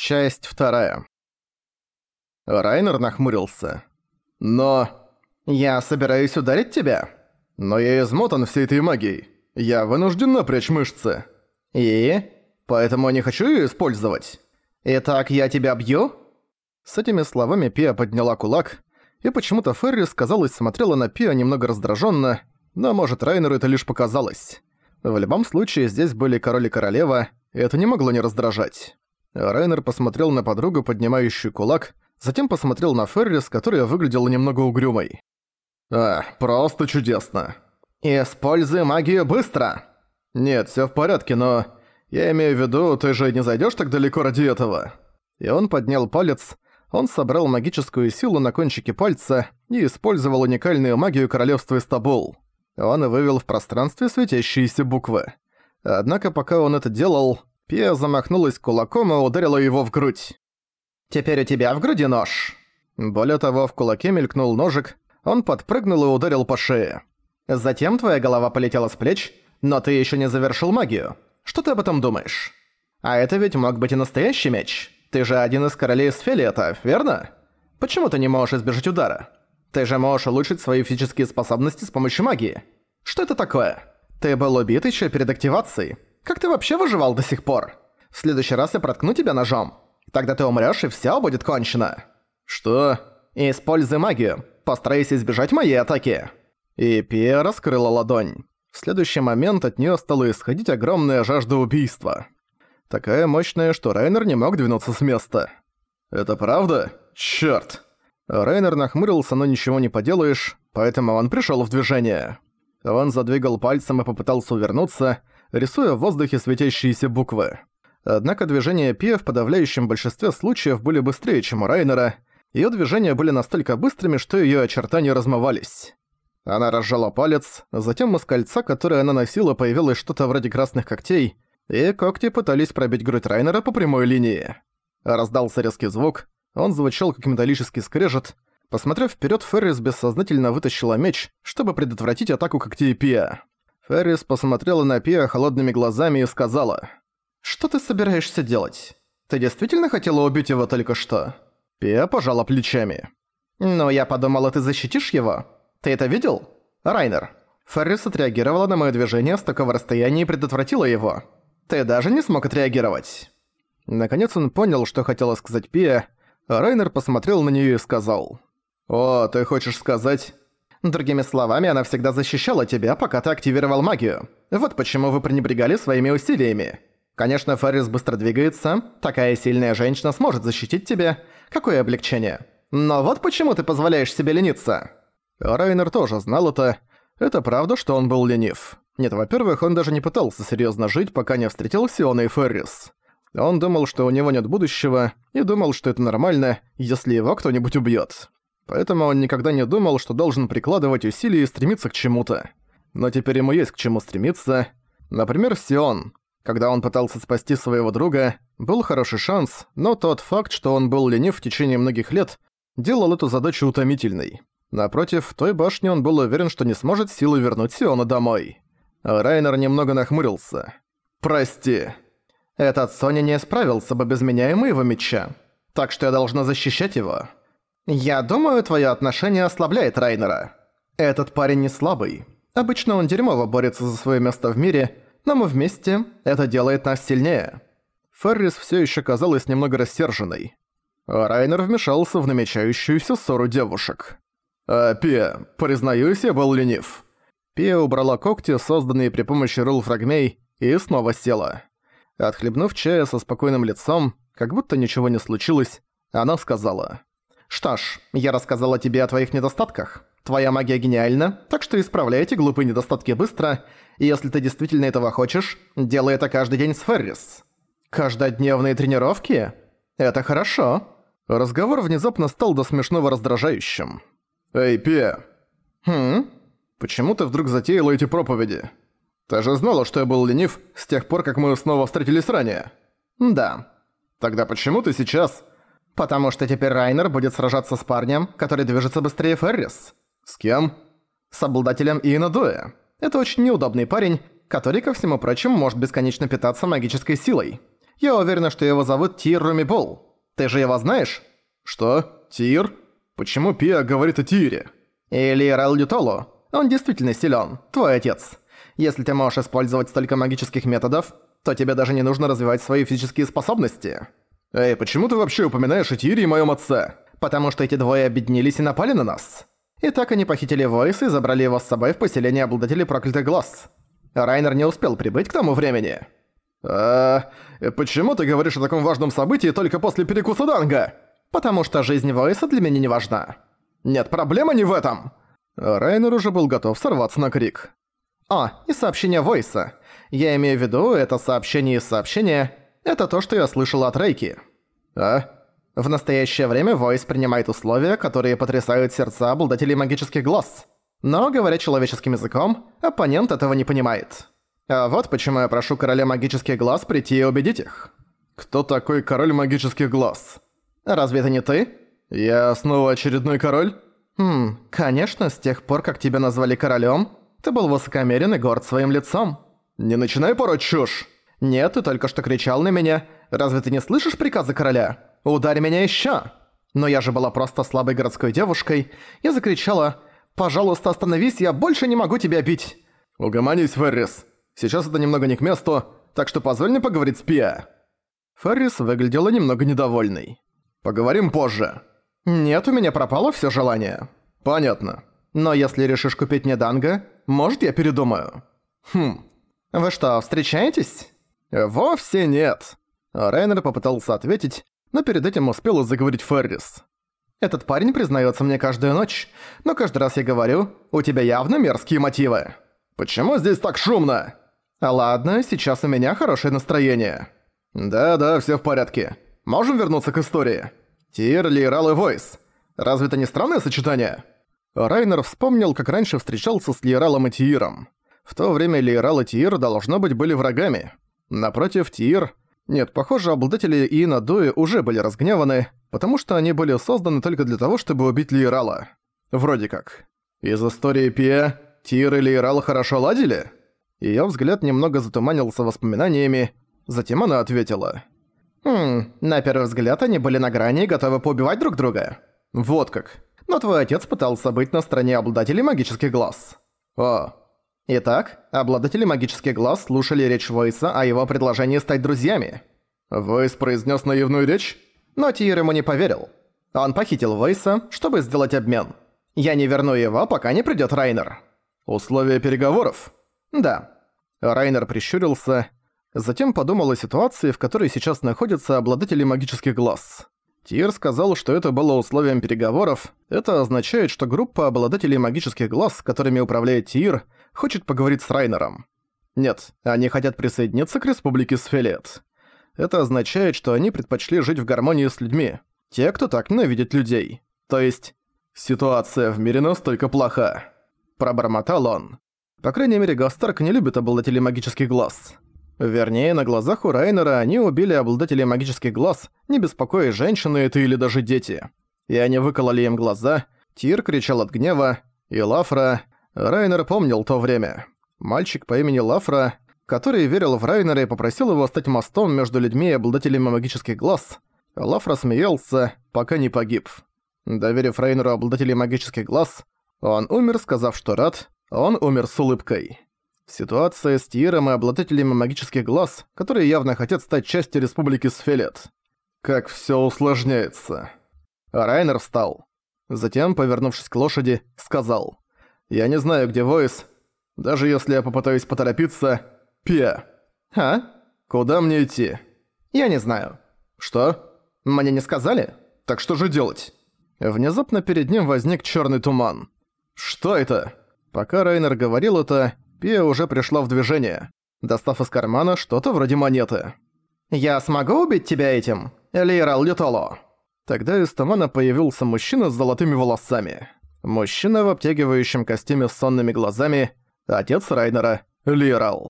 Часть вторая. Райнер нахмурился. «Но... Я собираюсь ударить тебя. Но я измотан всей этой магией. Я вынужден напрячь мышцы. И? Поэтому не хочу её использовать. Итак, я тебя бью?» С этими словами Пиа подняла кулак, и почему-то Феррис, казалось, смотрела на Пиа немного раздражённо, но, может, Райнеру это лишь показалось. В любом случае, здесь были король и королева, и это не могло не раздражать. Райнер посмотрел на подругу, поднимающую кулак, затем посмотрел на Феррис, которая выглядела немного угрюмой. «А, просто чудесно!» «Используй магию быстро!» «Нет, всё в порядке, но... Я имею в виду, ты же не зайдёшь так далеко ради этого?» И он поднял палец, он собрал магическую силу на кончике пальца и использовал уникальную магию королевства Истабул. Он вывел в пространстве светящиеся буквы. Однако пока он это делал, Пия замахнулась кулаком и ударила его в грудь. «Теперь у тебя в груди нож». Более того, в кулаке мелькнул ножик, он подпрыгнул и ударил по шее. Затем твоя голова полетела с плеч, но ты еще не завершил магию. Что ты об этом думаешь? А это ведь мог быть и настоящий меч. Ты же один из королей Сфелиета, верно? Почему ты не можешь избежать удара? Ты же можешь улучшить свои физические способности с помощью магии. Что это такое? Ты был убит еще перед активацией. Как ты вообще выживал до сих пор? В следующий раз я проткну тебя ножом. Тогда ты умрёшь, и всё будет кончено». «Что?» «Используй магию. Постарайся избежать моей атаки». И Пия раскрыла ладонь. В следующий момент от неё стала исходить огромная жажда убийства. Такая мощная, что Райнер не мог двинуться с места. «Это правда? Чёрт!» Райнер нахмурился, но ничего не поделаешь, поэтому он пришёл в движение. Он задвигал пальцем и попытался увернуться, рисуя в воздухе светящиеся буквы. Однако движения Пи в подавляющем большинстве случаев были быстрее, чем у Райнера. Её движения были настолько быстрыми, что её очертания размывались. Она разжала палец, затем из кольца, которое она носила, появилось что-то вроде красных когтей, и когти пытались пробить грудь Райнера по прямой линии. Раздался резкий звук, он звучал как металлический скрежет. Посмотрев вперед, Феррис бессознательно вытащила меч, чтобы предотвратить атаку когтей Пия. Феррис посмотрела на Пиа холодными глазами и сказала, «Что ты собираешься делать? Ты действительно хотела убить его только что?» Пиа пожала плечами. «Но я подумала, ты защитишь его. Ты это видел? Райнер». Феррис отреагировала на моё движение с такого расстояния и предотвратила его. Ты даже не смог отреагировать. Наконец он понял, что хотела сказать Пия, а Райнер посмотрел на неё и сказал. «О, ты хочешь сказать, Другими словами, она всегда защищала тебя, пока ты активировал магию. Вот почему вы пренебрегали своими усилиями. Конечно, Феррис быстро двигается, такая сильная женщина сможет защитить тебя. Какое облегчение. Но вот почему ты позволяешь себе лениться. Райнер тоже знал это. Это правда, что он был ленив. Нет, во-первых, он даже не пытался серьезно жить, пока не встретил Сиона и Феррис. Он думал, что у него нет будущего, и думал, что это нормально, если его кто-нибудь убьет. Поэтому он никогда не думал, что должен прикладывать усилия и стремиться к чему-то. Но теперь ему есть к чему стремиться. Например, Сион. Когда он пытался спасти своего друга, был хороший шанс, но тот факт, что он был ленив в течение многих лет, делал эту задачу утомительной. Напротив, в той башне он был уверен, что не сможет силой вернуть Сиона домой. Райнер немного нахмурился. «Прости. Этот Соня не справился бы без меня и моего меча, так что я должна защищать его». «Я думаю, твое отношение ослабляет Райнера. Этот парень не слабый. Обычно он дерьмово борется за свое место в мире, но мы вместе, это делает нас сильнее». Феррис все еще казалась немного рассерженной. Райнер вмешался в намечающуюся ссору девушек. «А, Пия, признаюсь, я был ленив». Пия убрала когти, созданные при помощи рул фрагмей, и снова села. Отхлебнув чая со спокойным лицом, как будто ничего не случилось, она сказала... Что ж, я рассказала тебе о твоих недостатках. Твоя магия гениальна, так что исправляй эти глупые недостатки быстро, и если ты действительно этого хочешь, делай это каждый день с Феррис. Каждодневные тренировки? Это хорошо. Разговор внезапно стал до смешного раздражающим. «Эй, Пе!» «Хм? Почему ты вдруг затеяла эти проповеди? Ты же знала, что я был ленив с тех пор, как мы снова встретились ранее?» «Да». «Тогда почему ты сейчас...» Потому что теперь Райнер будет сражаться с парнем, который движется быстрее Феррис. С кем? С обладателем Иена Это очень неудобный парень, который, ко всему прочему, может бесконечно питаться магической силой. Я уверена, что его зовут Тир Румибол. Ты же его знаешь?» «Что? Тир? Почему Пиа говорит о Тире?» «Или Лютолу. Он действительно силен. Твой отец. Если ты можешь использовать столько магических методов, то тебе даже не нужно развивать свои физические способности». «Эй, почему ты вообще упоминаешь о Тире и моем отце?» «Потому что эти двое объединились и напали на нас». И так они похитили Войс и забрали его с собой в поселение обладателей проклятых глаз. Райнер не успел прибыть к тому времени. «А... почему ты говоришь о таком важном событии только после перекуса Данга?» «Потому что жизнь Войса для меня не важна». «Нет, проблема не в этом!» Райнер уже был готов сорваться на крик. «О, и сообщение Войса. Я имею в виду, это сообщение из сообщения. Это то, что я слышал от Рейки». «А? В настоящее время Войс принимает условия, которые потрясают сердца обладателей магических глаз. Но, говоря человеческим языком, оппонент этого не понимает. А вот почему я прошу короля магических глаз прийти и убедить их. Кто такой король магических глаз? Разве это не ты? Я снова очередной король? Хм, конечно, с тех пор, как тебя назвали королем, ты был высокомерен и горд своим лицом. Не начинай пороть чушь. Нет, ты только что кричал на меня. Разве ты не слышишь приказа короля? Ударь меня еще! Но я же была просто слабой городской девушкой. Я закричала «Пожалуйста, остановись, я больше не могу тебя бить!» «Угомонись, Феррис. Сейчас это немного не к месту, так что позволь мне поговорить с Пиа». Феррис выглядела немного недовольной. «Поговорим позже». «Нет, у меня пропало все желание». «Понятно. Но если решишь купить мне Данго, может, я передумаю». «Хм. Вы что, встречаетесь?» «Вовсе нет». Рейнер попытался ответить, но перед этим успела заговорить Феррис. «Этот парень признается мне каждую ночь, но каждый раз я говорю, у тебя явно мерзкие мотивы. Почему здесь так шумно?» «А ладно, сейчас у меня хорошее настроение». «Да-да, все в порядке. Можем вернуться к истории?» «Тир, Лейрал и Войс. Разве это не странное сочетание?» Райнер вспомнил, как раньше встречался с Лейралом и Тииром. В то время Лейрал и Тиир, должно быть, были врагами. Напротив, Тиир нет, похоже, обладатели Иина Дуи уже были разгневаны, потому что они были созданы только для того, чтобы убить Лиерала. Вроде как. Из истории Пия Тир и Лиерал хорошо ладили? Её взгляд немного затуманился воспоминаниями, затем она ответила. «Хм, на первый взгляд они были на грани и готовы поубивать друг друга. Вот как. Но твой отец пытался быть на стороне обладателей магических глаз. О, Итак, обладатели магических глаз слушали речь Войса о его предложении стать друзьями. Войс произнес наивную речь, но Тир ему не поверил. Он похитил Войса, чтобы сделать обмен. Я не верну его, пока не придёт Райнер. Условия переговоров? Да. Райнер прищурился, затем подумал о ситуации, в которой сейчас находятся обладатели магических глаз. Тир сказал, что это было условием переговоров. Это означает, что группа обладателей магических глаз, которыми управляет Тир, хочет поговорить с Райнером. Нет, они хотят присоединиться к Республике Сфелет. Это означает, что они предпочли жить в гармонии с людьми. Те, кто так ненавидит людей. То есть, ситуация в мире настолько плоха. Пробормотал он. По крайней мере, Гастарк не любит обладателей магических глаз. Вернее, на глазах у Райнера они убили обладателей магических глаз, не беспокоя женщины это или даже дети. И они выкололи им глаза, Тир кричал от гнева, и Лафра... Райнер помнил то время. Мальчик по имени Лафра, который верил в Райнера и попросил его стать мостом между людьми и обладателями магических глаз, Лафра смеялся, пока не погиб. Доверив Райнеру обладателей магических глаз, он умер, сказав, что рад, он умер с улыбкой. Ситуация с Тиером и обладателями магических глаз, которые явно хотят стать частью Республики Сфелет. Как всё усложняется. Райнер встал. Затем, повернувшись к лошади, сказал. «Я не знаю, где Войс. Даже если я попытаюсь поторопиться... Пия!» «А? Куда мне идти?» «Я не знаю». «Что? Мне не сказали? Так что же делать?» Внезапно перед ним возник чёрный туман. «Что это?» Пока Райнер говорил это, Пия уже пришла в движение, достав из кармана что-то вроде монеты. «Я смогу убить тебя этим, Лейрал Лютоло?» Тогда из тумана появился мужчина с золотыми волосами. Мужчина в обтягивающем костюме с сонными глазами, отец Райнера, Лирал.